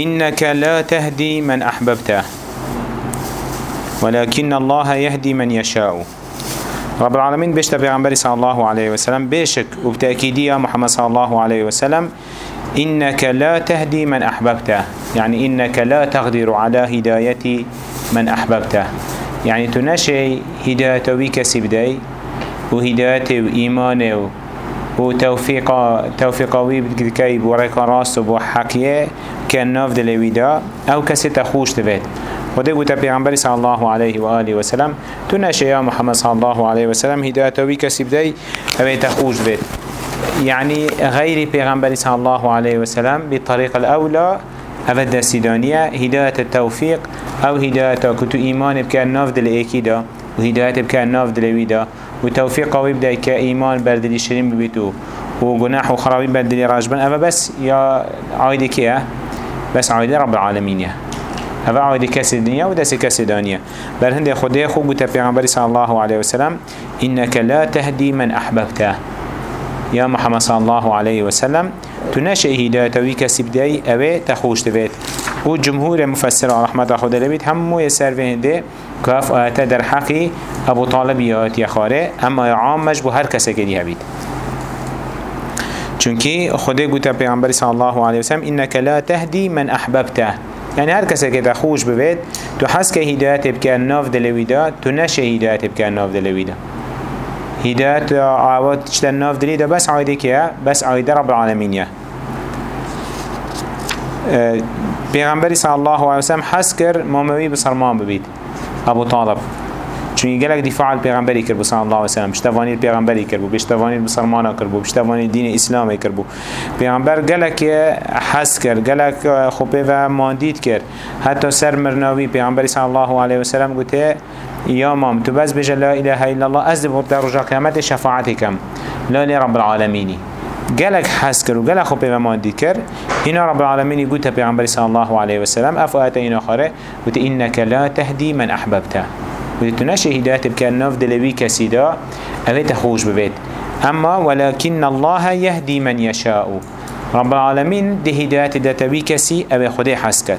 إنك لا تهدي من أحببته ولكن الله يهدي من يشاء. رب العالمين بيشت بيغنبري صلى الله عليه وسلم بيشك وبتأكيدية محمد صلى الله عليه وسلم إنك لا تهدي من أحببته. يعني إنك لا تقدر على هداية من أحببته. يعني تنشي هداية بك سبدي وهداية وإيمانه وتوفيق توفيقوي بكي بوريك راس وبحكيه كان ناف دلويدا أو كسي تخوش تفيد وده قلت پیغمبر صلى الله عليه وآله وسلم. نشه يا محمد صلى الله عليه وسلم هدايتوي كسي بدي أو تخوش بيت. يعني غير پیغمبر صلى الله عليه وسلم بالطريق الأولى أبدا سيدانية هداية التوفيق أو هداية كتو إيمان بكأن ناف دل إيكيدا وهداية بكأن ناف دلويدا وتوفيق قوي كإيمان بردلي شرين ببيتو وجناح وخرابي بردلي راجبن. أما بس يا عايدة كيه بس عايدة رب العالمين يا. هذا عايدة كسر الدنيا ودس كسر الدنيا بل هندي خديه خو قلت في صلى الله عليه وسلم إنك لا تهدي من أحببته يا محمد صلى الله عليه وسلم تنشئ هداية ويكسب داي أبي تخوش تبيت وجمهور مفسر رحمة خدا لبيت همو يسر فين دي كاف آتا در حقي أبو طالب يات يخاره أما عامش بو هر كسا كدي هبيت چونكي خدا قلت پیغمبر صلى الله عليه وسلم إنك لا تهدي من أحببته يعني هر كسا كده خوش ببيت تو حس که هدایت بکن ناف دلویدا. تو نشه هدایت بکن ناف دلویدا. هدایت عواد چتن ناف دلویدا؟ بس عایده که بس عایده رب العالمین پیغمبری صلی الله علیه وسلم حس کر ماموی بسرمان ببید. ابو طالب. چون گلک دفاع پیغمبری کرد صلی الله علیه وسلم بشتوانی پیغمبری کرد بشتوانی بسرمانا کرد بشتوانی دین اسلام کرد پیغمبر گلک حس کرد گلک خوبه و ماندید کرد. حتی سر مرناوی پیغمبری صلی الله علیه وسلم گوته یا مام تو بس بجا لا اله الا الله از در رجا قیامت شفاعتکم لا لرب العالمینی. جلك حس و جلك خب ما ذكر هنا رب العالمين يقول تبي صلى الله عليه وسلم أفأتينا خره إنك لا تهدي من أحببته وتنشي هداية بكان ناف دلوي كسيدا أبي تخوش ببيت. أما ولكن الله يهدي من يشاء. رب العالمين دي هداية داتوي كسي أبي خدي حسكت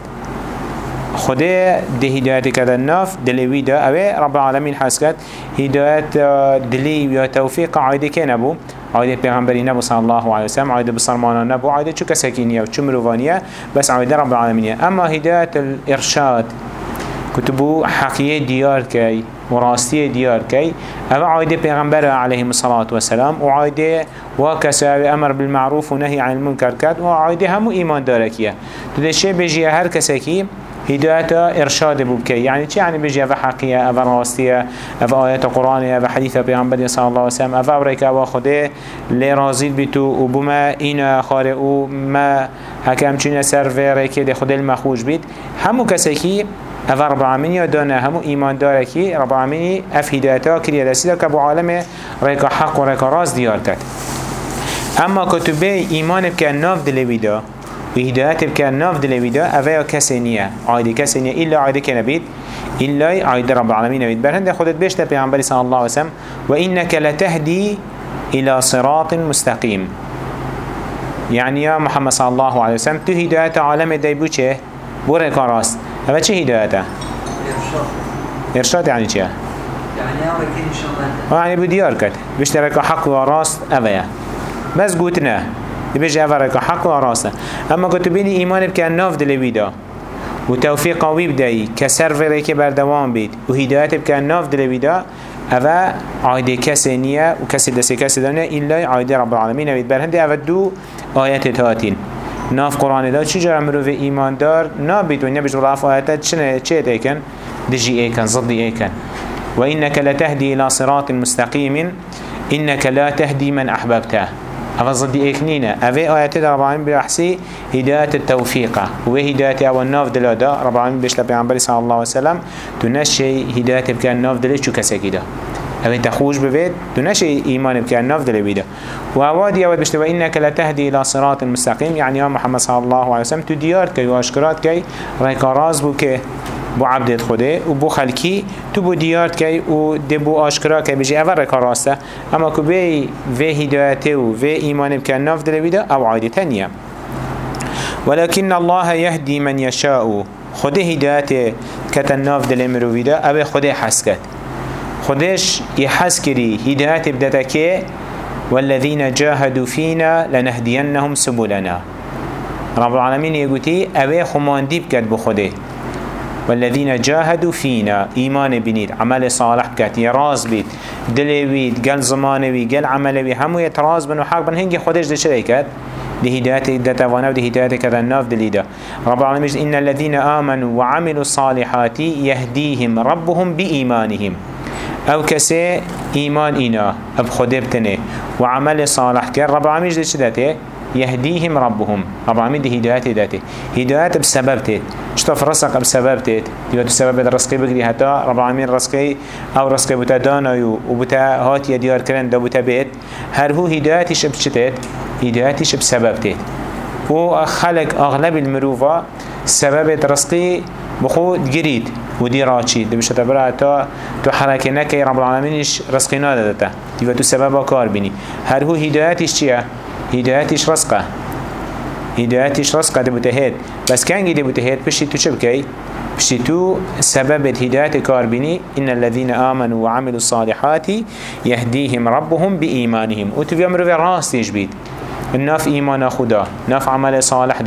خدي دي هداية كذا الناف دلوي دا أبي رب العالمين حسكت هداية دلي وتوفيق عايدي كان أبو عايدة پیغمبری نبو؟ صلى الله عليه وسلم عايدة بصرمانا نبو عايدة چو كسكينية و چو مروفانية بس عايدة رب العالمين. أما هداية الإرشاد كتبو حقية ديار كي وراستية ديار كي. أما عايدة پیغمبر عليه الصلاة والسلام وعايدة وكسا أمر بالمعروف ونهي عن المنكر كات وعايدة همو إيمان داركية تدشي بجي هر كسكي هداية إرشاد بوكي يعني چه يعني بيجي أفا حقية أفا راستية أفا آيات قرآن أفا حديث بيغمبر صلى الله عليه وسلم أفا أبريك أفا خده لرازيل بتو وبما إنا خارئ ما هكام چين سر في ريكي دي خده المخوش بيت. همو كسيكي أفا رب العالمين يدانا همو إيمان داركي رب العالمين أف هدايتا كريا دسيدا كبو عالم ريكا حق وريكا راس ديار كت أما كتبه إيمان بكا ناف دلويدا وهدايات بكان ناف دلويدا أفايا كسنية عايدة كسنية إلا عايدة كنبيت إلا عايدة رب العالمين نبيت برهند خدت بيشتا بيعنبالي صلى الله عليه وسلم وإنك لتهدي إلى صراط مستقيم يعني يا محمد صلى الله عليه وسلم تو هداية عالم دايبو چه؟ بورك راست هذا چه هدايته؟ إرشاد. إرشاد يعني چه؟ يعني شمال يعني بديار كت بيشترك حق وراست أفايا بس قوتنا دبيج أفرك حق وراسه أما كتبيني إيمان بكان ناف دلويدا وتوفيق قوي بدأي كسر فريك بردوام بيت. وهداية بكان ناف دلويدا أفا عايدة كسنية وكسر دسي كسر دانية إلا عايدة رب العالمين. بيت برهنده أفا دو آيات تاتين. ناف قرآن دا چجا عمرو في إيمان دار؟ نابيت ونيا بجر رف آيات چنه چه تيكن دجي ايكن ضدي ايكن وإنك لتهدي إلى صراط مستقيم إنك لا تهدي من أحببته. هذا ضد إكنينة أفي آيات رب العالمين بحسي هداية التوفيق وهداية أول ناف دلادا رب العالمين بيش لبيعنبري صلى الله عليه وسلم تنشي هداية بكان ناف دلي شو كساكي ده أفي تخوش ببيت تنشي إيمان بكان ناف دلي بيده. وأوادي أود بيش إنك لا تهدي إلى صراط المستقيم يعني يا محمد صلى الله عليه وسلم تديار كي واشكرات كي ريكا راز بو كي بو عبدت خوده و بو خلکی تو بو دیارت کی و دی بو آشکرا کی بجی اول رکا راسته أما که بی و هدایته و و ایمان بکن ناف دل بیده أو عایده تنیه ولكن الله يهدي من يشاء. خده هدايته كتناف دل مروفي ده أو خده حس كت خدش يحس كري هدايته بدتك والذين جاهدوا فينا لنهدينهم سبلنا. رب العالمين يقولي أو خماندي بكت بخده والذين جاهدوا فينا إيمان بنيت عمل صالح بكت يراز بيت دلي بيت قل زمان بيت قل عمل بيت همو يتراز بن وحق بن هنگي خودش دي شريكت دي هداية دتوانا ودي هداية كذا الناف دليدا رب العالمين إن الذين آمنوا وعملوا الصالحات يهديهم ربهم بإيمانهم أو كسي إيمان إنا بخدبتنه وعمل صالح كر رب العالمين دي شدته يهديهم ربهم رب العالمين دي هدايات داته هدايات بسبب تيت اشتف رزق بسبب تيت يوتو سبب الرزقي بقري حتى رب العالمين رزقي أو رزقي بتا دانايو وبتا هاتي ديار كرن دا بتا بيت هر هو هداياتش بشتت هداياتش بسبب و خلق اغلب المروفة سبب رزقي بخو جريد ودي راتشي دي بشتا برا تا تو حركة نكي رب العالمينش رزقي نادتا دي تو سبب كار بيني هر هو هداياتش چيه هدايتش رزقه. هدايتش رزقه ده بتهيد بس كان جدي بتهيد بشي تو شبكي بشي تو سبب هداية كاربيني إن الذين آمنوا وعملوا الصالحات يهديهم ربهم بإيمانهم وتبي أمرو في راس تجبيد الناف إيمان خدا ناف عمل صالح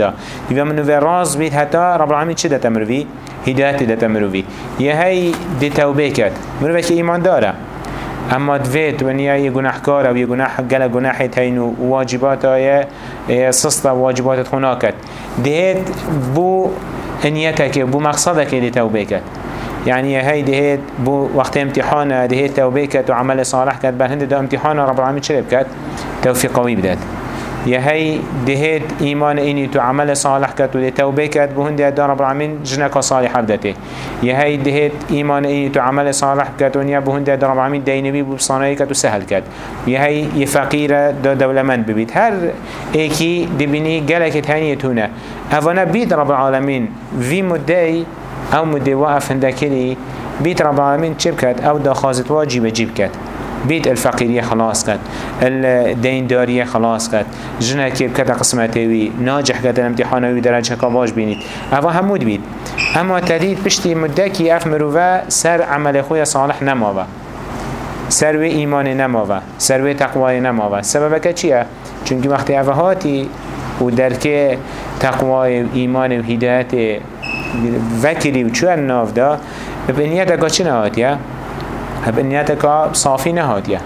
تبي أمرو في راس بيت حتى رب العالمين شدة تمر في هداية ده تمر في يهي دي توبيكت مرو في إيمان داره. اما دوید و نیا یه گناهکار و یه گناه گل گناه و واجبات های سست واجبات خونا کد بو نیتك بو مقصدك اللي توبه كت يعني هاي دهيت بو وقت امتحان دهيت توبه كت وعمل صالح بل هند ده امتحان رب العالمين شرب كت توفيق قوي بدات يا هي دهيت إيمان إني تو عمل صالح كت ودي توبة كت بهند دار رب العالمين جنك صالح بدته يا هي دهيت إيمان إني تو عمل صالح كت ونيا بهند دار رب العالمين دينبي بصناعي كت وسهل كت يا هي يفقير دو دولة من ببيت. هر إيكي دبني جلك تانية هنا أفنا بيت رب العالمين. في مدة أو مدة واقف هندكلي بيت رب العالمين شبكت أو دخازت واجب جيب كت بيت الفقيرية خلاص كد الدين دارية خلاص كد جنة كيب كده قسمتي ناجح كده الامتحان وي درجة كباش بينيت هذا همود بيت اما تديد بشتي مدكي اف مروفا سر عمل خويا صالح نماوا سر وی ایمان نماوا سر وی تقوای نماوا سببك چیه؟ چونکه وقتی اوهاتی و درک تقوای ایمان و هدایت وکری و چون ناف دا به نیت اگه چه نهاتیه؟ هب انياتك صافي نهاتيا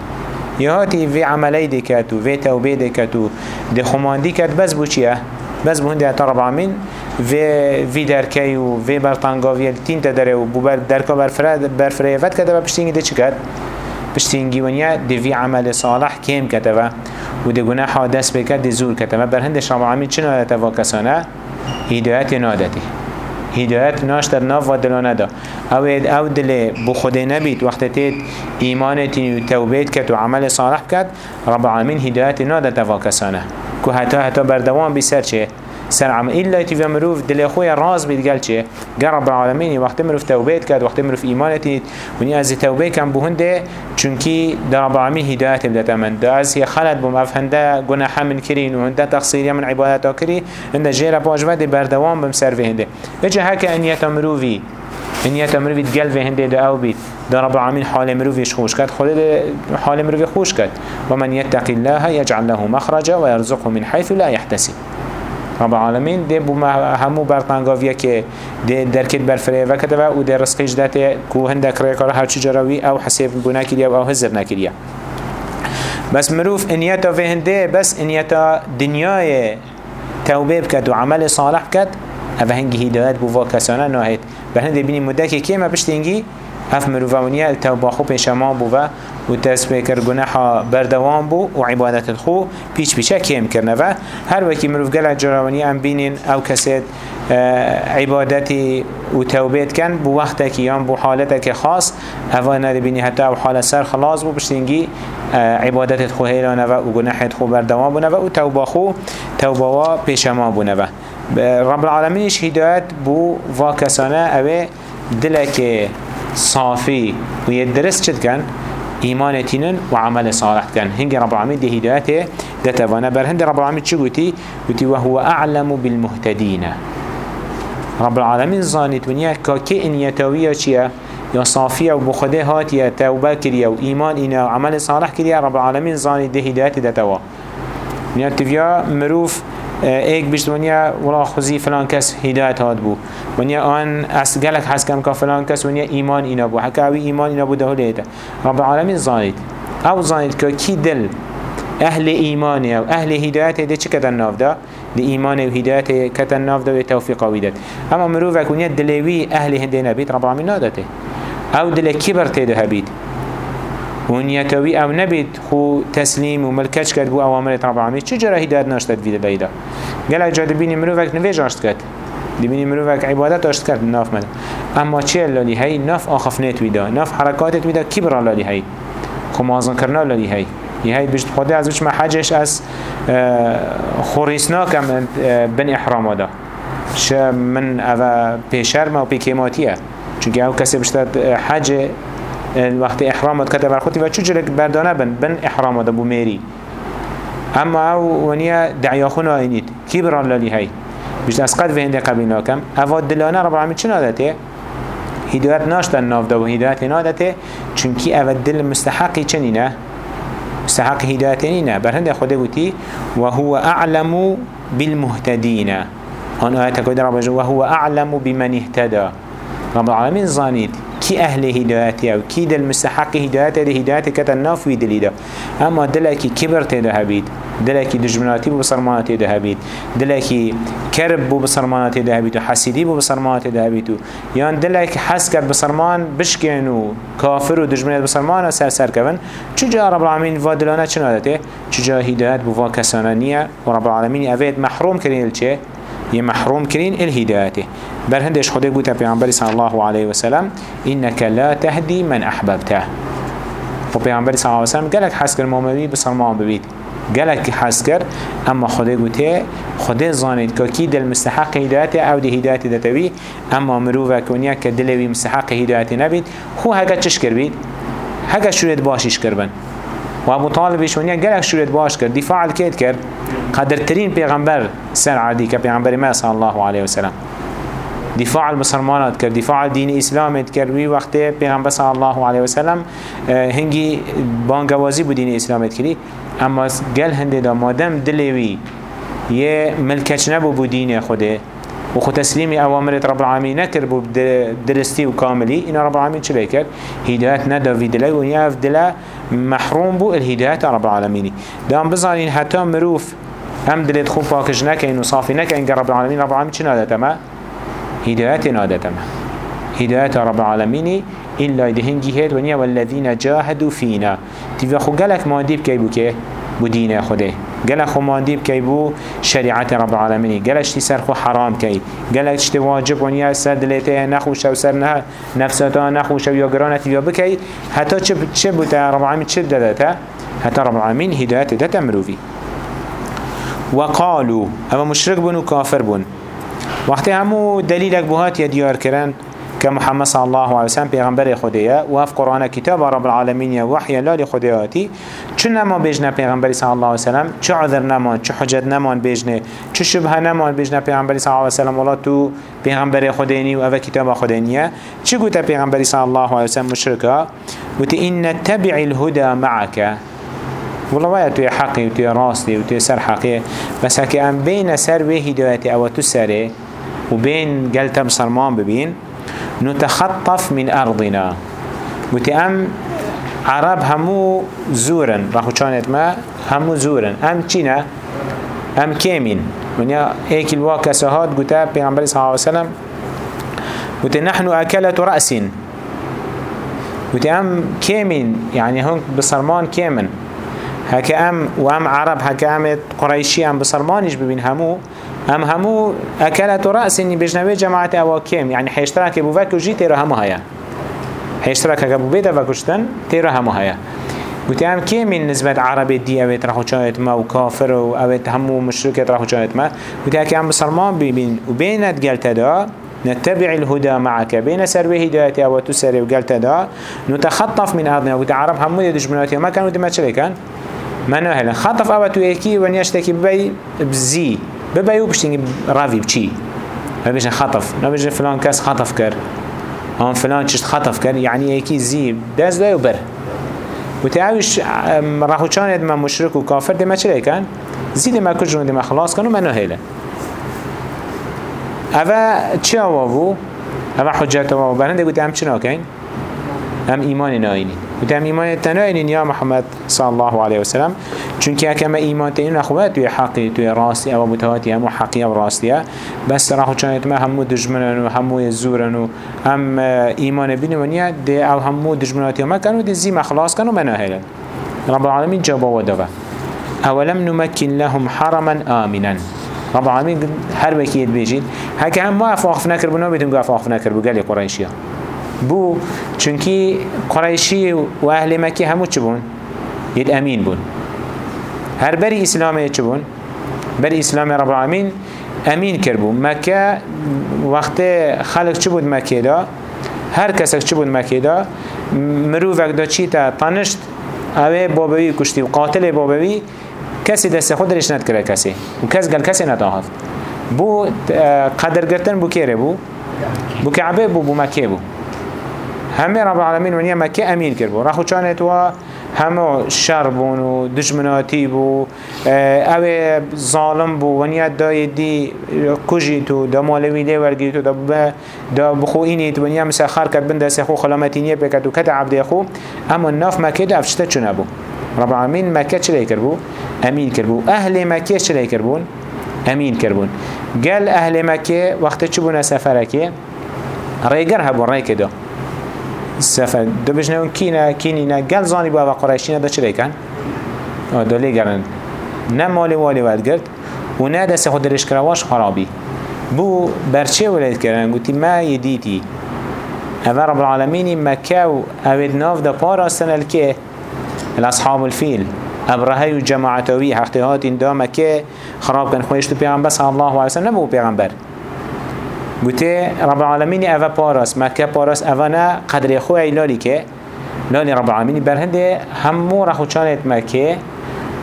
يهاتي في عملي دكات و في توبه دكات و دي خمان دكات بس بو چيه بس بو هندي رب العالمين في في دركي و في برطانگاوية تين تدره و بو دركا برفره فت كده بشتينگي دي چكت بشتينگي ونيا دي في عمل صالح كيم كتبه و دي گناح دست بكت دي زور كتبه برهندش رب العالمين چنو يتوا كسانه هدايات نادتي هدایت ناشتر ناف و دلانه دا او او دل بو خود نبید. وقت تید ایمانتی و توبیت کد و عمل صالح کد رب العالمین هدایت ناده توا کسانه. که حتی حتی بردوان بسر چه؟ سر عمل إلا تيجي مروف دل أخويا راز بيت قال شيء. قال رب العالمين وقت مروف توبيت كاد وقت مروف إيمانتي وني أز توبة كان بهنده چونكي در رب العالمين هداية بدأت من ده أز هي خلت بم أفهنده جناح من كرين وهنده تقصير من عبادات كري. هنده جيرا باجوا دي بردوام بمسر في هنده. بجا هكا أن يتمروفي إن يتمر بيت قلب هنده ده أو بيت. ده رب العالمين حال مروفيش خوش كد خود حال مروفي خوش كد ومن يتق الله يجعل له مخرجا ويرزقه من حيث لا يحتسب. رب العالمين ده بو همو برطانگاویه که ده درکت برفره و کده و ده رزقیش داته که هندک ریکار هر چی جراوی أو حساب گناه کریه أو هزر نکریه بس مروف انياتا في هنده بس انياتا دنياي توبه بكت وعمل صالح بكت اوه هنگي هدايات بوا كسانا ناهيت بهنده بيني مدكي كيما بشتنگي اف مروفونيا التوبه خو پیشمان بو و تسبه کر گناح بردوام بو و عبادت خو پیچ پیچه کم کرنه و هر وکی مروف گل جراوانی ام بینین أو کسید آه، عبادتی و توبیت کن بو وقت که یا بو حالت که خاص اوا نده بینی حتی أو حال سر خلاص بو بشتینگی آه، عبادت خو هیلانه و و گناحت خو بردوام بونه و توبه خو توبه و پیشما بونه و رب العالمینش هدایت بو واکسانه اوه دلک صافي ويدرس چد كان إيمان تنن وعمل صالح كان هنجي رب العالمين دي هدايته دتوانا برهند رب العالمين چه قوتي قوتي وهو أعلم بالمهتدين. رب العالمين زانت ونيا كاكي إن يتويا چيا؟ يا صافية وبخده هات يا توبة كريا وإيمان إنا وعمل صالح كريا. رب العالمين زانت ده هداية دتوا نيا تفيا مروف ایک بیشت ونیا ولا خوزی فلان کس هدایت هاد بو ونیا آن از گلک حس کم که فلان کس ونیا ایمان اینا بو حکا اوی ایمان اینا بو ده لیتا رب العالمین زانید أو زانید که کی دل أهل ایمانی أو أهل هدایت ده چه کتن ناف ده ده ایمان و هدایت کتن ناف ده و توفیق ویدد اما مروفک ونیا دلوی أهل هنده نبید رب العالمین نادته أو دل کبر تیده هبید؟ ونيتوي أو نبيت خو تسليم وملكش كد بو اوامر رب العالمين چه جرى هدايت ناشتت في دبيدا قال جاد بيني مروفك نويج اشت كد دبيني مروفك عبادت اشت كد ناف مد اما چه اللي هي ناف آخفنت ويدا ناف حركاتت ويدا كبر اللي هي خو مازن کرنا اللي هي هي بيجت خدا از ما حجش از خوريسنا كم بن احرام دا ش من اوه پیشر ما و پیکیماتیه چونکه أو کسی بشتد حج وقت احرامات كتب الخوتي و چجرك بردانه بن بن احرامات أبو ميري. أما أو ونيا دعياخونا اينيت كبران لالي هاي؟ بيش اسقد في هنده قبلنا كم اواد دلانه رب العالمين چنا داته هدايت ناشتن ناف دا و هدايت نادته. چونكي اواد دل مستحقي چنينه مستحق هدايتينينه برهند خده قوتي وهو اعلم بالمهتدين هون آيات كده رب وهو اعلم بمن اهتدى. رب العالمين زانيت كي أهل هدايتي أو كي دل مستحق هدايتي دي هدايتي كتا ناف في دليدا أما دلكي كبر تيدا هبيد دلكي دجمناتي ببصرمانات تيدا هبيد دلكي كرب ببصرمانات تيدا هبيد وحسيدي ببصرمانات تيدا هبيد يعني دلكي حس كد بصرمان بشكن كافر ودجمنات بصرمان سر سر كبن. چجا رب العالمين فادلانه چنا دته چجا هدايت بوا كسانانية ورب العالمين أفيد محروم كرين الچه؟ يه محروم كرين الهدايته بل هندش خده قوتا پیغمبر صلى الله عليه وسلم إنك لا تهدي من أحببته. و پیغمبر صلى الله عليه وسلم قالك حسكر موموي بسلمان ببيت قالك حسكر اما خده قوتا خده زانید که دل مستحق هدایت أو دی هدایت دتوی اما مروفه کنیا که دلوی مستحق هدایت نبید. هو هگه چش کر بید؟ هگه شورت باشیش کربن و ابو طالبش ونیا گلک شورت باش کرد دفاع الکید کرد. قدرترین پیغمبر سر عادی که ما صلی الله علیه وسلم. دفاع المسلمانات کرد دفاع دین اسلام کرد. وی وقت پیغمبر صلی الله علیه وسلم هنگی بانگوازی بود دین اسلام کردی اما گل هنده دا مادم دلوی یه ملکچ نبو بو دین خوده و خود تسلیم اوامرت رب العالمین نکر بو درستی و کاملی. این رب العالمین چه کرد؟ هدایت ندا وی دلی و یاف دلا محروم بو الهدایت رب العالمینی دام بزانین حتی مروف هم دلت خوب پاکش نکن و صافی نکن رب العالمین رب العالمین چه نادت ما هدایت نادت ما هدایت رب العالمینی إلا دهنجي هيد ونيا والذين جاهدوا فينا. تبقى خو قالك ديب كي؟ بوكي بدين خده قال خو ما ديب كي بو شريعة رب العالمين. قال اشتي سر خو حرام كي. قال اشتي واجب ونيا سر دلته نخوش أو سر نه. نفساتا نخوش أو يقرانت يا بكي. حتى چه بوتا رب العالمين؟ چه دادتا حتى رب العالمين هداية داتا مروفي. وقالوا اما مشرك بون كافر بون. وقتی همو دلیلک بوهات یا دیار کرن که محمد صلی الله علیه وسلم پیغمبر خدایه و اف قرآن کتاب رب العالمین یا وحی لال خدایاتی چون نما بجنه پیغمبر صلی الله علیه وسلم چه عذر نمان چه حجت نمان بجنه چه شبه نمان بجنه پیغمبر صلی الله علیه وسلم ولا تو پیغمبر خداینی و أو کتاب خداینیه چه گوته پیغمبر صلی الله علیه وسلم مشرکا؟ گوته این تبع الهدى معك والله ويا توي حقي وتوي راستي وتوي سر حقي بس هكي ام بين سر وهدايتي أو تسره وبين قلت بصرمان ببين نتخطف من أرضنا. متأم عرب همو زورن. راحو كانت ما؟ همو زورن. أم چينا أم كيمين. ونيا هيك الواقع سهاد قتا بيغمبر صلى الله عليه وسلم قلت نحن أكلة رأس. قلت أم كيمين يعني هون بصرمان كيمن. هكا أم وأم عرب هكا أم قريشي أم بصرمانش ببين همو. هم همو اكلت رأس اني بجنوي جماعة اواكيم يعني حيشترك ابو فكر جي تيرا همو هيا حيشترك ابو بيت فكرشتن تيرا همو هيا قلت هم كي من نسبة عربي دي اويت راحو شايت ما وكافر اويت همو مشركة راحو شايت ما. قلت هكي هم بسلمان بين وبينت قلت دا نتبع الهدى معك بين سروي هدايتي أو تسري وقلت دا نتخطف من ارضنا. قلت عرب همو يدش مناتي ما كانوا دي ما كان منو هلا. خطف أو تو إيكي ونيشتكي ببي بزي وبشتني رافي بشي ما بيجن خطف بيجن فلان كاس خطف كر هم فلان چشت خطف كر يعني إيكي زي داز دا وبر وتعاوش راحو چاند ما مشرك وكافر دي ما چلي كان زيد ما كجرون دي ما خلاص كانوا منو هلا أفا چه آوابو أفا حجت آوابو برهنده قلت هم چنا كين هم إيمان نايني قلت هم إيمان تناينين يا محمد صلى الله عليه وسلم. چونك كما إيمان تنين أخوات توي حقي توي راستي أو متواتي همو حقي أو راستي بس راحو چانت ما همو دجمنن و همو يزورن و هم بين ونيا دي أو همو دجمناتي ما كانوا دي زي ما خلاص كانوا مناهلا رب العالمين جابوا ودفا أولم نمكن لهم حرما آمنا. رب العالمين هر وكيد بيجين هكا هم ما أفاقف نكر بنا بيتم أفاقف نكر بقالي قريشيا بو چونكي قريشي و أهل مكي همو چبون يد أمين بون. هر بري إسلامي چبون بري إسلامي رب العالمين أمين كربو مكة وقت خلق چبود مكة دا؟ هر کسک چبود مكة دا؟ مروفك دا چی تا طنشت اوه بابوی کشتی و قاتل بابوی کسی دست خود رش ند کرده کسی. و کس گل کسی نتاهد بو قدر گرتن بو کیره بو؟ بو کعبه بو بو مکه بو. همه رب العالمین ونیا مکه امین کرد بو. رخو چانت و همه شر بون و دشمناتی بو. أو ظالم بو. ونیا دای دی کجی تو؟ دا مالوی لی ورگی تو؟ دا, دا بخو اینی تو؟ ونیا مسخر کرد بند دست خو خلامتینیه بکد و کت عبد خو. اما ناف مکه دا افشته چونه بو رب العالمين مكة چلي كربو أمين كربو أهل مكة چلي كربون أمين كربون قال أهل مكة وقت چبونا سفرك ريقر هبو ريك دو سفر. دو بجنون كينا كينينا قال زاني بابا قريشين دا چلي كان دو لي قرن نمالي والي والد و نه دست خود درش کرواش خرابی. بو برچه ولید کردن گوتی ما یدیتی اول رب العالمین مکه و اوید ناف دا پاراستن الکه. الأصحاب الفيل أبرهي وجماعتوي حقتهات دامك خراب كان خويش تو پیغمبر صلى الله عليه وسلم نبو پیغمبر. بوته رب العالمين أفا باراس مكة باراس أفانا قدر خوي لالي كه لالي رب العالمين برهنده همو رخو چانت مكة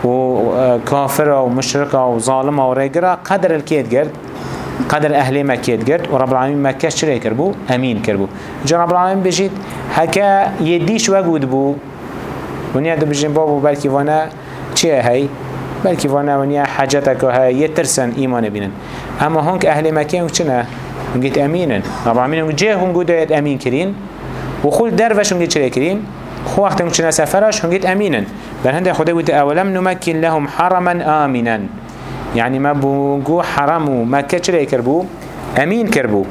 و كافر و مشرك و ظالم و ريقرا قدر الكيد قرد قدر أهل مكة قرد ورب العالمين مكة شري كربو أمين كربو. جا رب العالمين بجيت هكا يديش وقود بو. ونیا دو بجن بابو بلکی وأنا چه هی بلکی وأنا ونیا حاجتك ها يترسن ایمان بینن أما هنگ أهل مکه و هنگیت امینن. رب العالمین جه هنگو داید امین کرین. و خول دروش هنگیت چه کرین. خو وقت هم چنه سفرش هنگیت امینن. بل هنده خدا قلت اولم نمكن لهم حرما آمنا يعني ما بونجو حرم ومكة چرا كربو امين كربو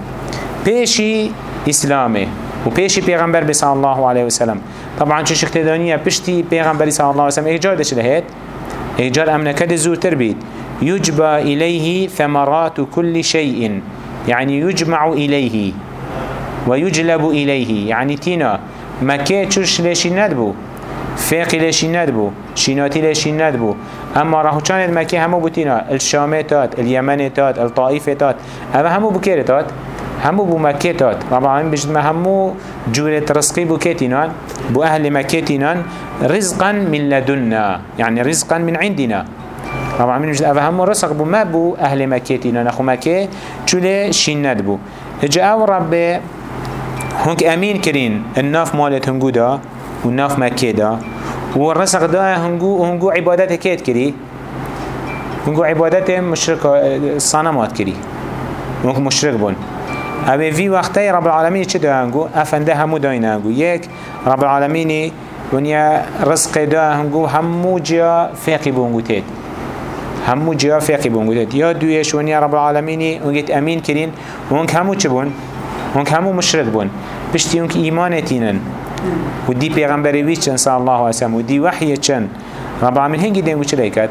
بيشي اسلامه. وبيشي پیغمبر بصلى الله عليه وسلم. طبعا چه شکت دانیه پشتی پیغمبری صلی الله علیه وسلم ایجار داشته لهید ایجار امنکد زورتر بید. يجبى إليه ثمرات كل شيء يعني يجمع إليه ويجلب إليه. يعني تينا مكة چوش ليشي ندبو فاقي ليشي ندبو شيناتي ليشي ندبو. أما راهو كانت مكة همو بتينا الشامتات اليمنتات الطائفتات أما همو بكيرتات همو بو مكتات رب العالمين بجد ما همو جورة رزقي بو كتنان بو أهل مكتنان رزقا من لدنا يعني رزقا من عندنا. رب العالمين بجد أفا همو رزق بو ما بو أهل مكتنان أخو مكة چولي شند بو إجا رب هنك أمين كرين الناف مالت هنگو دا والناف مكة دا والرزق دا هنگو, هنگو عبادت كيت كري هنگو عبادت مشرك صنمات كري هنگو مشرك بون اوه في وقتی رب العالمین چه دانگو افنده همو داینانگو یک رب العالمین ونیا رزق دانگو همو جا فاقی بونگو تید همو جا فاقی بونگو تید یا دویش ونیا رب العالمین. اونگیت امین کرین. اونگ همو چه بون؟ اونگ همو مشرد بون. پشتی اونگ ایمانتینن و دی پیغمبری وی چن صلی الله علیه وسلم. و دی وحی چن رب العالمین هنگی دنگو چه لیکت؟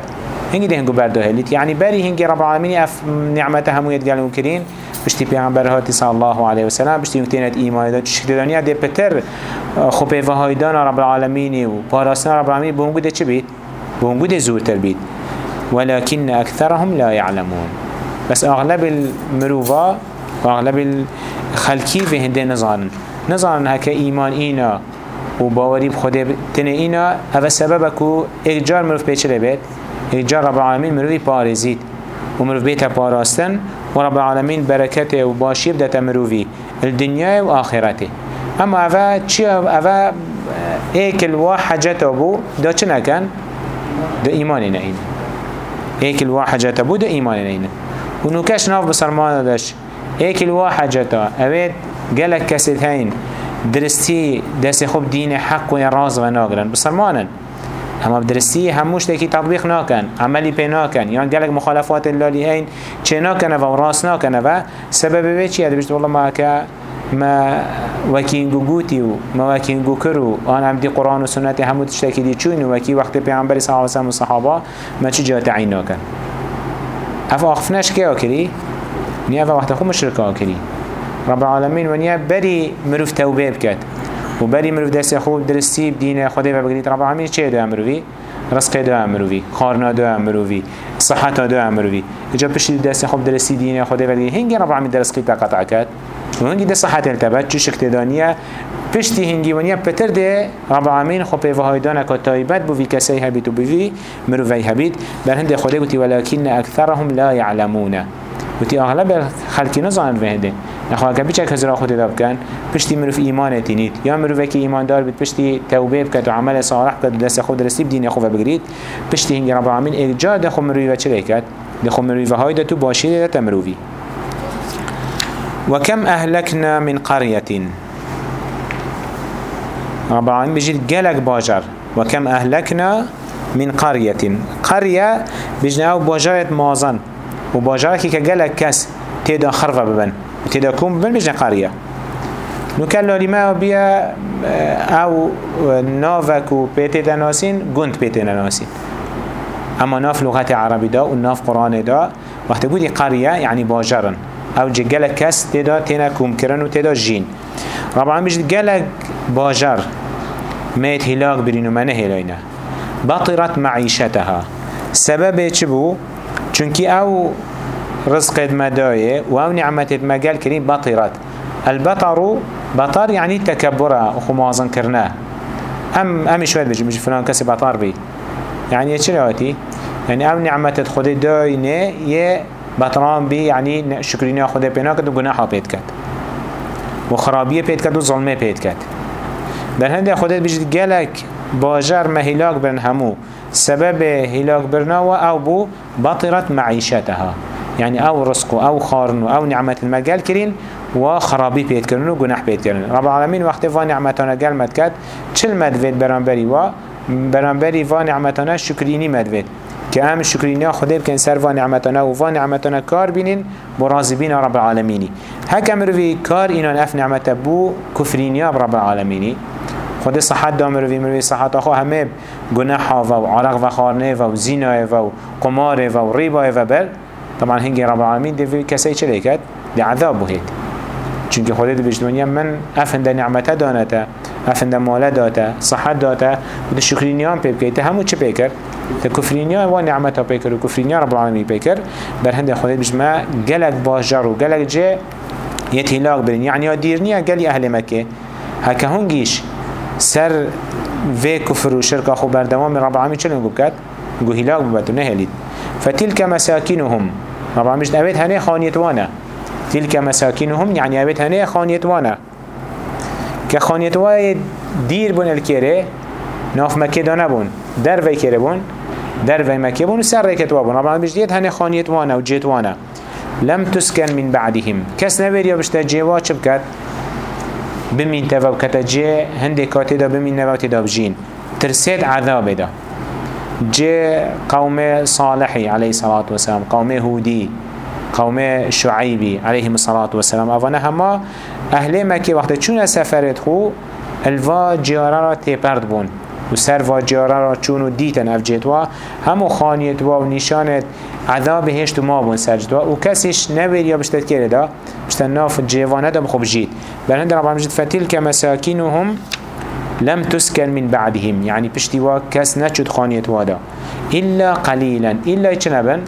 هنگی دنگو بردوهلیت یعنی بری هنگی رب العالمین اف نعمت همو یدگلو کرین. بشتی پیامبر هاتی صلی الله علیه و سلم بشتی مکتینت ایمان داد. شکل دنیا ده پتر خوب وهایدان رب العالمین و پاراستان رب العالمین. بونگو ده چه بید؟ بونگو ده زورتر بید. ولكن أكثرهم لا يعلمون. بس أغلب المروفا وأغلب الخلقي في هنده نظارن نظارن هكا إيمان إينا و باوری بخوده تنه اینا اوه سبب کو اگجار مروف پیچه بید اگجار رب العالمین مروفی پارزید و مروف بیتا پاراستن و رب العالمین برکته و باشی بدت مروفی الدنیا و آخرته أما اوه چی؟ اوه ایکل و حجت بو دا چه نکن؟ دا ایمان نین ایکل و حجت بو دا ایمان نین و نوکش ناف بسرمان داشت ایکل و حجت اوید گلک کسید هین درستی دست خوب دین حق و راز و ناگرن بسرمانن اما درستی هموش تکی تطبیق ناکن عملی پی ناکن یا گلک مخالفات اللالی هین چه ناکنه و راست ناکنه و سبب به چیه؟ بشت والله ما که ما وكينجو جوتي و ما وكينجو كرو أنا عمدي قرآن و سنة همو تشتكي دي چون وكي وقت پیغمبر صلى الله عليه وسلم والصحابة ما چي جاء تعين ناكن أفا أخفناش كي أكري ني أفا وقت خو مشرك أكري رب العالمين ونيا بري مروف توبه بكت و بري مروف دست خوب درستی بدين خده و بگرید رب العالمين چه دو امروی؟ رزق دو امروی خارنا دو امروی صحت دو امروی. اجا دست خوب درسی دین خود ولی هنگی رب عمی درس تا قطع کرد. و هنگی ده صحت التبت چو شکت دانیه؟ پشتی هنگی ونیا پتر ده رب عمین خوب پیوهای دانه که تایبت بوی کسی هبید و بوی مروی هبید بر هند خوده گوتی ولیکن اکثرهم لا یعلمونه وتي اغلب خلقی نزانن به هنده نخواه که بیچه کزرا خود داب کن پشتی مروف ایمان تینید یا مروف که ایمان دار بید پشتی توبه بکد و عمل صالح بکد دست خود رسیب دین خوب بگرید. پشتی هنگی رب العالمین اجا دخو مروی و چه کد دخو مروی و های تو باشی ده مروی. وكم أهلكنا من قرية رب العالمين بجد جلك باجر. وكم أهلكنا من قرية قرية بجنا أو باجرة مازن. وباجرة كي كجلك كس تيدا خرفة ببن وتيدا كوم ببن بجنا قرية نكال لما بيا أو نافك و بيتي داناسين قنت بيتي داناسين اما ناف لغة عربي دا وناف قرآن دا وقت قولي قرية يعني باجرن أو جه گلک کس تدا تینا کوم کرن و تدا جین العالمین بجد گلک باجر ميت هلاك برينو منه هلاينا بطرت معيشتها سبب چه بو؟ چونكي أو رزق مدايه و أو نعمت مجال كريم بطرت البطر بطر يعني تكبره وخمازن كرناه ام ام شوية بيجي بيجي فلان كسي بطر بي يعني يتشلواتي يعني أو نعمت خود داينه يه بطران بي يعني كد و گناحا بيت كد و خرابيه بيت كد و ظلمه بيت كد بل هنده خدا بجد گلك باجر ما هلاك برن همو سبب هلاك برنا و أو بو بطرت معيشتها. يعني أو رزق أو خارن أو نعمة المجال كرين و خرابي بيت كرن و گناح بيت كرن رب العالمين وقت فا نعمتانا قل مد چل مدويت برانبري و برانبري فا نعمتانا شكريني که هم شکرینیا خدا بکن سر و نعمتنا و و نعمتنا کار بینین برازبین رب العالمینی هکم روی کار اینان أف نعمت بو کفرینیا رب العالمینی خود صحت دام روی مروی صحت آخو همه گناح و عرق و خارنه و زینای و قمار و ریبای و بر. طبعا هنگی رب العالمین دی کسی چه لیکد؟ دی عذاب بهید. چونکه خودت بجدونیا من افند نعمت دانتا افند مال داتا صحت داتا و شکرینیان پی بکیت همو چه پیکر؟ تكفرينيا و نعمتها بيكر و كفرينيا رب العالمين بيكر بر هند خدای بجمع گلک باجر و گلک جه يتهلاك برين يعني ديرنيا قال أهل مكة هكا هنجيش سر في كفر وشرك أخو بردوام رب العالمين چلن قو بكات قو هلاك ببتو نهلید فتلك مساكنهم رب العالمين أبيت هنه خانيتوانا تلك مساكنهم يعني أبيت هنه خانيتوانا كخانيتوانا دير بون الكيري ناف مكه دا نبون در وی کرده بون در وی مکه بون و سر ریکت وابون رب العالمین بجدید هنه خانیت وأنا و جیت وأنا لم تسكن من بعدهم کس نویر یا بشتا جیوا چه بکد بمین توا بکتا جی هنده کاتی دا بمین نواتی دا بجین ترسید عذاب دا جي قوم صالحي عليه الصلاة والسلام قوم هودي قوم شعيبي عليهم الصلاة والسلام أفنا هما أهل مكة وقت چون سفرت خو الوا جيارا تيپرد بون و سر و جاره را چون و دیتن اف جتوا همو خانیت و نشانت عذاب هشت ما بون سرجتوا و کسیش نویر یا بشتت کرده دا بشتت ناف جیوانه دا بخوب جید. بل هند رب العالمين فتلك مساكنهم لم تسكن من بعدهم. يعني بشتوا كس نشد خانيت وادا إلا قليلا إلا چنبن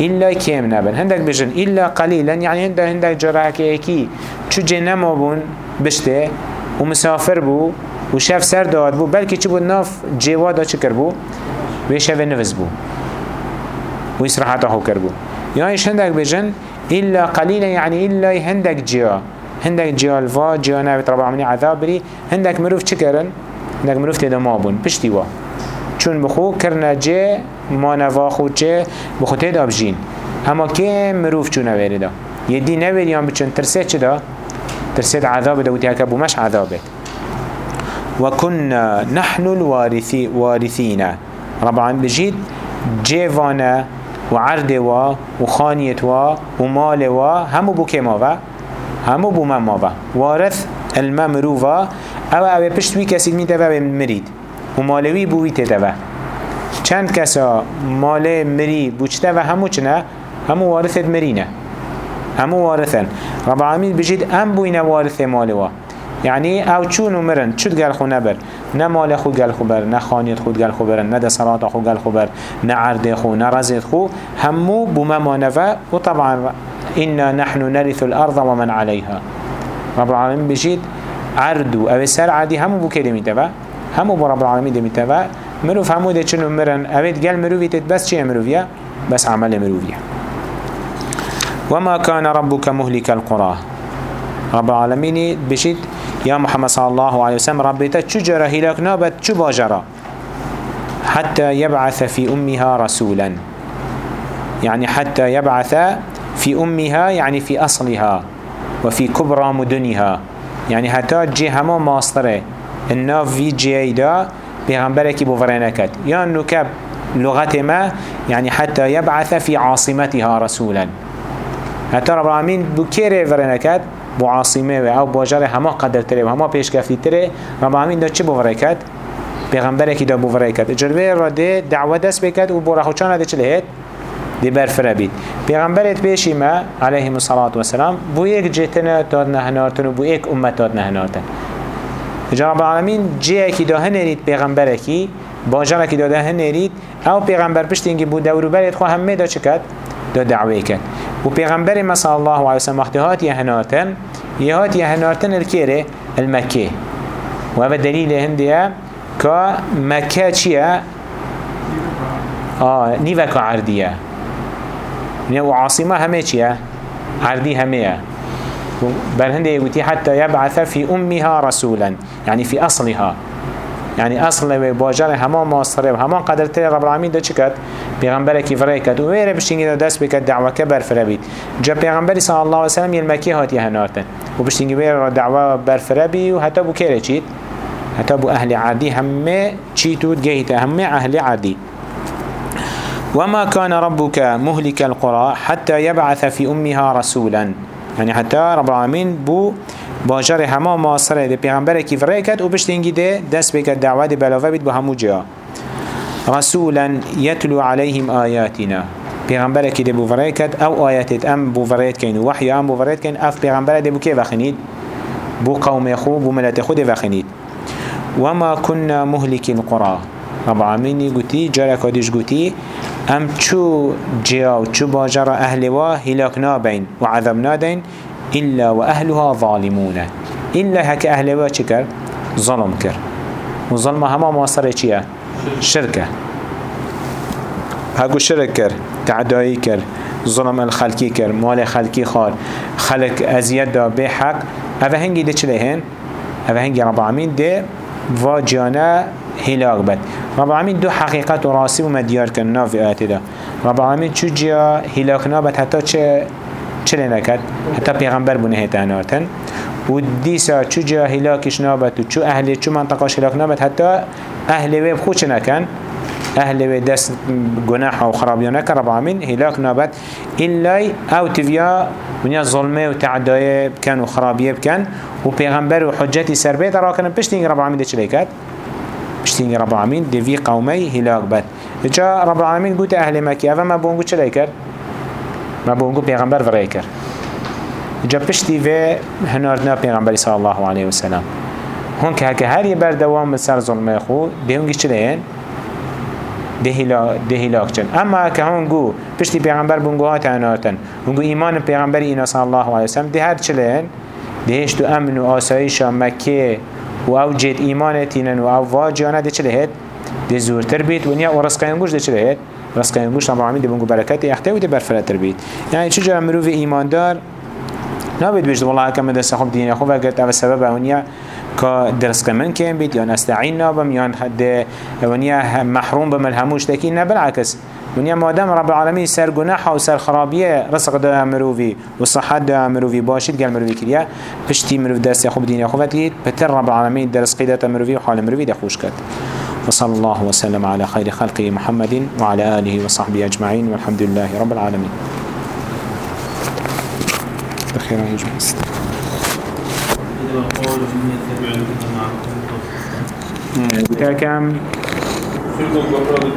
إلا كيم نبن؟ هندك بجن. إلا قليلا يعني هندك هندك جراك ايكي چو جنما بون بشته ومسافر بو و شف سر داد بو بلکه چی بود؟ ناف جیوا دا چی کر بو؟ و شف نفس بو. و اسراحتا خو کر بو. ایش هندک بجن؟ إلا قليلا يعني إلا هندك جيا هندك جيا الفا جيا نبت رب العالمين عذاب بري هندك مروف چكرن هندك مروف تدا مابون پشتی وا. چون بخو کرنا جه ما نوا خود چه بخو تدا بجین. اما که مروف چون نویره دا؟ نویری هم بچون ترسه چه دا؟ ترسه عذاب دا وتی هکا بومش عذابه وكنا نحن الوارثي وارثين. رب العالمين بجيد جيوانا وعرض وا وخانيت وا ومال وا همو بو كما وا همو بو مما وا وارث الممروفا أو أو پشتوی کسی می تبا مرید. و مالوی بوی تبا چند کسا مال مری بوچته و همو چنه؟ همو وارثت مرینه همو وارثن. رب العالمين بجد ام بوين وارث مالوا. يعني أو چون مرن چود گل خو نبر نه مال خود گل خو بر نه خانیت خود گل خو بر نه ده صلات خو گل خو بر نه عرض خو نه رزق خو همو بما مانفا وطبعا إنا نحن نرث الأرض ومن عليها رب العالمين بجد عردو أو سر عادي همو بو كده ميتبا همو بو رب العالمين ده ميتبا مروف همو ده چنو مرن اوید گل مروفی بس چه مروفیه؟ بس عمل مروفیه وما كان ربك مهلك القرى رب العالمين بشيت يا محمد صلى الله عليه وسلم ربيتا تشجر هلاك نابت شو باجرا حتى يبعث في أمها رسولا. يعني حتى يبعث في أمها يعني في أصلها وفي كبرى مدنها. يعني حتى جي هما ماستره. الناف في جيدا بيغمبرك بوفرينكت يا نكب لغة ما يعني حتى يبعث في عاصمتها رسولا. حتى رب العالمين بكير فرينكت بو عاصمه و او باجر همه قدر تره و همه پیشکفتی تره رب العالمین دا چه بوفره کد؟ پیغمبره که دا بوفره کد جلوه را ده دعوه دست بکد و بو رخوچانه ده چه لهید؟ ده برفره بید پیغمبرت پیشی ما علیه الصلاة والسلام بو یک جتنه داد نهنارتن و بو یک امت داد نهنارتن رب العالمین جه کی دا هنرید پیغمبره کی باجره کی دا هنرید او پیغمبر پشت اینگه بو دورو برید خو همه دا کد؟ دا دعوه کد و پیغمبر ما صلی الله علیه وسلم وقتی هات یهناتن یهات یهناتن الکیره؟ المکه. و هذا دلیل هندیه که مکه چیه؟ آه نیوکا عردیه و عاصمه همه چیه؟ عردی همه بل هنده يقولي حتى يبعث في أمها رسولا يعني في أصلها. يعني أصل و باجر هما ماستره و هما قدر تري رب العالمين ده چكت پیغمبر کی فرای کد و ویره بشتینگی ده دست بکد دعوه که برفره بید جا پیغمبری صلی الله علیه وسلم یل مکی هاتی هنارتن و بشتینگی ویره دعوه برفره بی و حتی بو کره چید؟ حتی بو أهل عادی همه چی تود گهیت همه أهل عادی. وما كان ربك مهلك القرى حتى يبعث في أمها رسولا. يعني حتى رب العالمين بو باجر همه ماصره ده پیغمبر کی فرای کد و بشتینگی ده دست بکد دعوه ده بلاوه بید با همو جا. رسولا يتلو عليهم آياتنا پیغمبر کی ده بو فرای کد أو آیاتت ام بو فرایت کن وحی ام بو فرایت کن اف پیغمبر ده بو که وخنید؟ بو قوم خو بو ملت خود وخنید. وما كنا مهلك القرى رب العالمين قتي جارك وديش قتي ام چو جاو چو باجر أهل وا هلاكنا بين وعذبنا دين إلا وأهلها ظالمون. إلا هك أهل وشكر ظلم كر. وظلم هما مواصرة چية؟ شركة. هكو شرك كر تعدائي كر ظلم الخلقي كر مال خلقي خار. خلق أزياد دا بحق هذا هنگي ده چلي هن؟ هذا هنگي رب العالمين ده واجانا هلاك بد. رب العالمين دو حقيقة راسي ومديار كن ناف آيات ده رب العالمين چو جيا هلاك حتى چه چلی نکد حتی پیغمبر بونه هیتا نارتن و دیسا چو جا هلاکش نابد و چو أهل چو منطقاش هلاک نابد حتی أهل ویب خود چه نکن أهل وی دست گناح و خرابیان نکن رب العالمین هلاک نابد إلا أو تفيا ونیا ظلمه و تعدایه بکن و خرابیه بکن و پیغمبر و حجتی سر بیت راکنن پشتینگ رب العالمین چلی کد پشتینگ رب العالمین دوی قومه هلاک بد جا رب العالمین گوت أهل مکی اوه ما بونگو چلی کرد ما بونگو پیغمبر ورای کر جا پشتی و هناردنا پیغمبری صلی الله علیه وسلم هون که هکه هر یه بردوام سر ظلمه خو دیونگی چه لین؟ ده هلاک چن. اما که هنگو پشتی پیغمبر بونگو ها تناتن هنگو ایمان پیغمبری اینا صلی الله علیه وسلم ده هر چه لین؟ دهشت امن و آسایش مکه و أو ده چه ده زورتر بید و نیا و رزقین گوش ده چه لهید رزقین گوش رب العالمین ده بونگو برکت اخته و ده برفرتر بید یعنی چجا مروف ایماندار؟ نابد بيجد والله كم دست خوب دين خوب اگر أو سبب اونيا كا درس من كم بيت يان استعين نابم يان حد اونيا محروم بملهموش تكين بالعكس ونیا مادام رب العالمین سر گناه و سر خرابیه. رزق دا مروفی و صحت دا مروفی باشید گل مروفی کریا پشتی مروف دست خوب دین خوبت لید بتر رب العالمین درس قیدت مروفی و حال مروفی دا خوش کرد. وصلى الله وسلم على خير خلقه محمد وعلى آله وصحبه أجمعين والحمد لله رب العالمين. بخير معكم بتاع المقرر